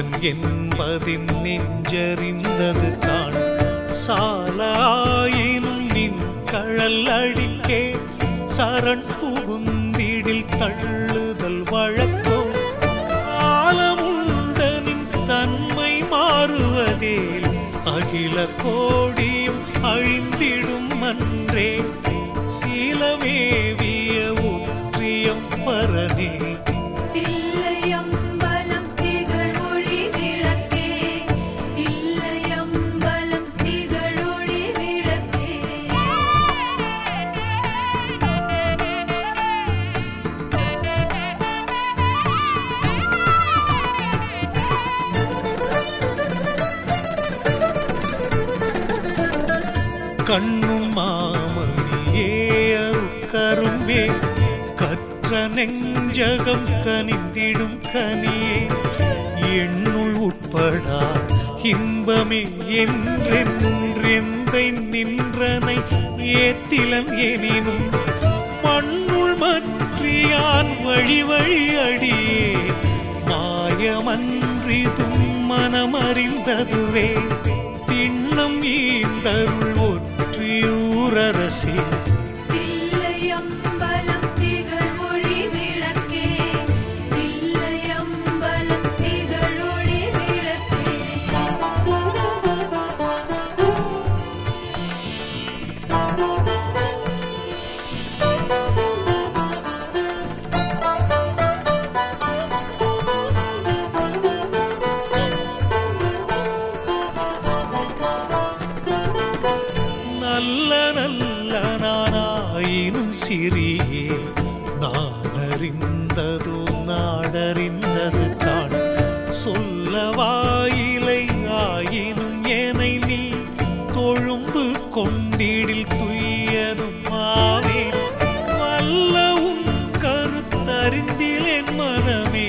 அதன் என்பதின் நெஞ்சறிந்தது தான். சாலாயினும் நின் கழல் அடிக்கே சரண் புகுந்திடில் தள்ளுதல் வழக்கோ. ஆலமுண்டனின் தன்மை மாறுவதேல் அகில கோடி கண்ணும் மாமணியே கரும்பே கற்ற நெஞ்சகம் கனிந்திடும் கனியே. எண்ணுள் உட்படா இன்பமே என்றென்றெந்தை நின்றனை ஏத்திலன் எனினும் மண்ணுள் மற்றியான் வழி வழி அடியே. மாயமன்றிதும் மனமறிந்ததுவே திண்ணம் ஈந்தருள் sim சொல்ல வாயிலை ஆயினும் ஏனை நீ தொழும்பு கொண்டிடில் துய்யதும் ஆவேன் வல்ல உன் கருத்தறிந்திலேன் மனமே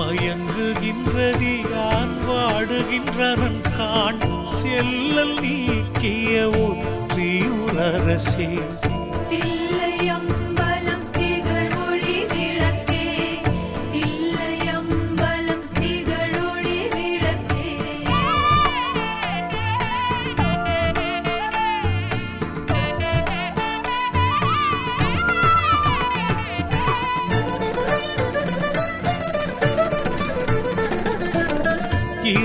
மயங்குகின்றது யான் வாடுகின்றனன் காண். செல்லல் நீக்கிய ஒற்றியுரசே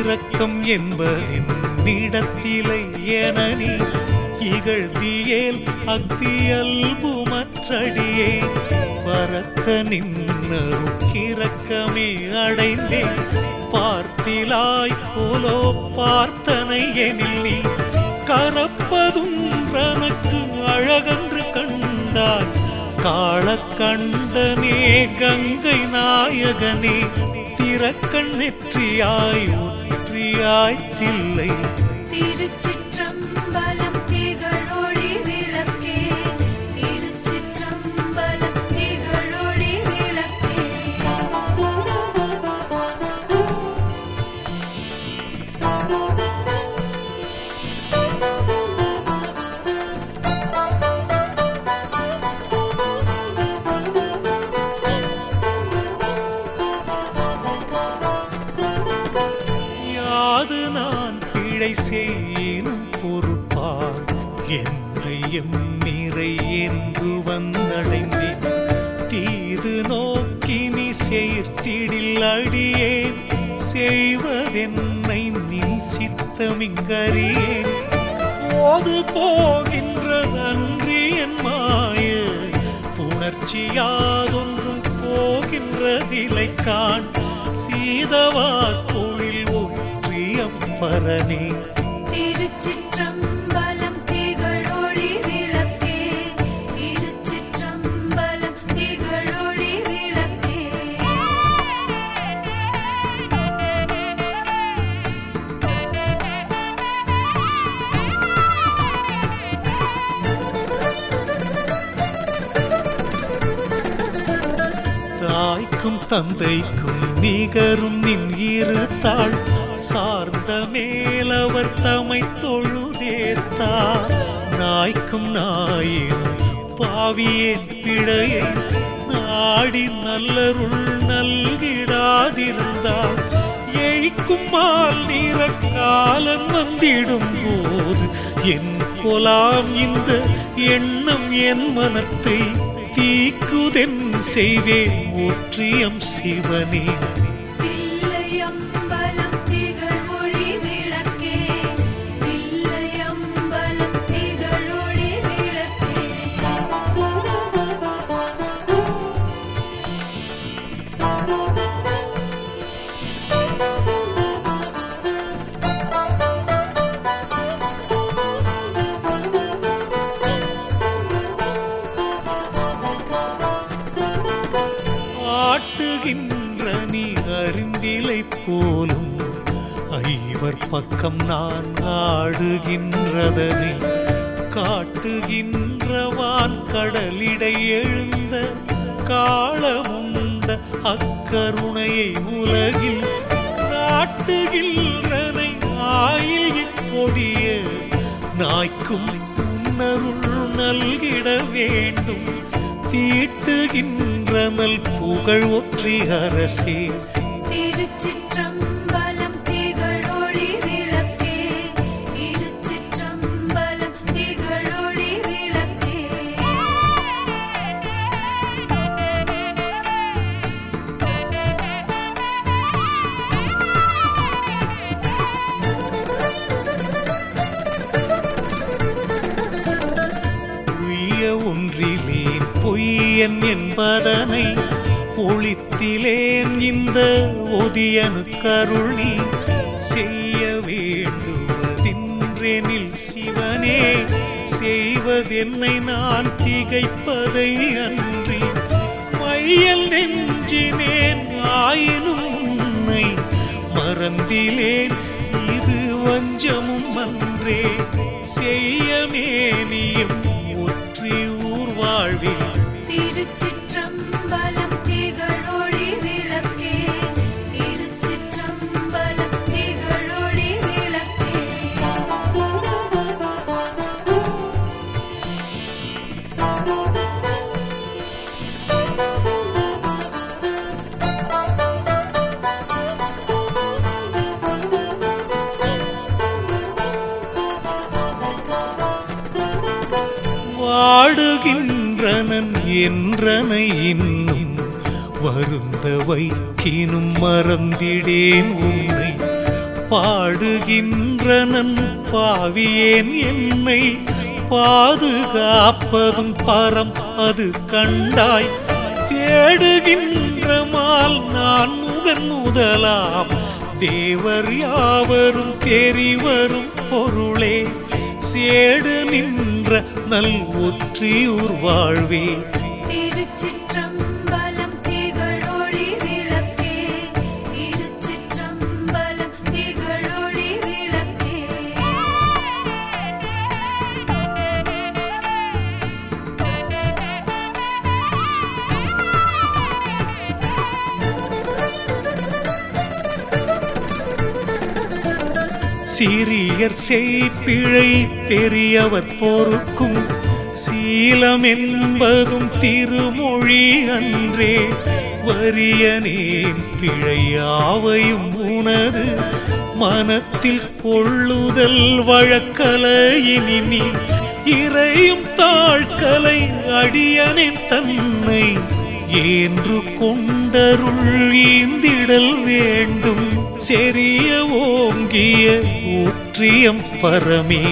இரக்கம் என்பதின் இடத்திலை என நீ இகழ்தியேல் அக்தியல்புமற்றடியே பறக்க நின்னரும் கிறக்கமே அடைந்தேன் பார்த்திலாய் போலோ பார்த்தனை எனில் கரப்பதும் தனக்கு அழகன்று கண்டாய் காளக்கண்டனே கங்கை நாயகனே திறக்கண் நெற்றியாய் ஒற்றியாய் தில்லை திருச்சிற்றம்பலம் அடியேன் செய்வதென்னை நின் சித்தமிங்கறியேன் போது போகின்றதன்றி என் மாய. புணர்ச்சியாதொன்றும் போகின்றதிலை காண். சீதவார் பொழில் ஒன்றியம் பரனே. தந்தைக்கும் நிகரும் நின் இருத்தாள். சார்ந்த மேலவர் தமை தொழுதேத்தார் நாய்க்கும் நாயினும் பாவியேன் பிழையை நாடி நல்லருள் நல்கிடாதிருந்தாள் எழிக்கும் மால் நீர காலம் வந்திடும் போது என் கொலாம் இந்த எண்ணம் என் மனத்தை தீக்குதென் செய்வேன் ஒற்றியம் சிவனே. பக்கம் நான் ஆடுகின்றதனை காட்டுகின்றவான் கடலிடை எழுந்த காளமுண்ட அக்கருணையை உலகில் காட்டுகின்றனை ஆயில் இக்கொடிய நாய்க்கும் உன்னருள் நல்கிட வேண்டும். தீட்டுகின்ற நல் புகழ் ஒற்றி அரசே பொய்யன் என்பதனை ஒளித்திலேன் இந்த ஒதியனு கருணி செய்ய வேண்டுவதின்றெனில் சிவனே செய்வதென்னை நான் திகைப்பதை அன்றி மையல் நெஞ்சினேன் ஆயினும் உன்னை மறந்திலேன் இது வஞ்சமும் அன்றே செய்யமேனியும் என்றனை இன்னும் வருந்த வைக்கினும் மறந்திடேன் உன்னை. பாடுகின்றனன் பாவியேன் என்னை. பாதுகாப்பதும் பரம் அது கண்டாய். தேடுகின்றமால் நான் முகன் முதலாம். தேவர் யாவரும் தெரிவரும் பொருளே. சேடு நின்ற நல் ஒற்றியூர் வாழ்வே. சிறியர் செய்பிழை பெரியவர் போருக்கும் சீலம் என்பதும் திருமொழி அன்றே. வரியனேன் பிழையாவையும் உனது மனத்தில் கொள்ளுதல் வழக்கலையினி நீ இறையும் தாழ்கலை அடியனின் தன்னை. என்று கொண்டருள் ஈந்திடல் வேண்டும். செறிய ஓங்கிய ஊற்றியம் பரமே.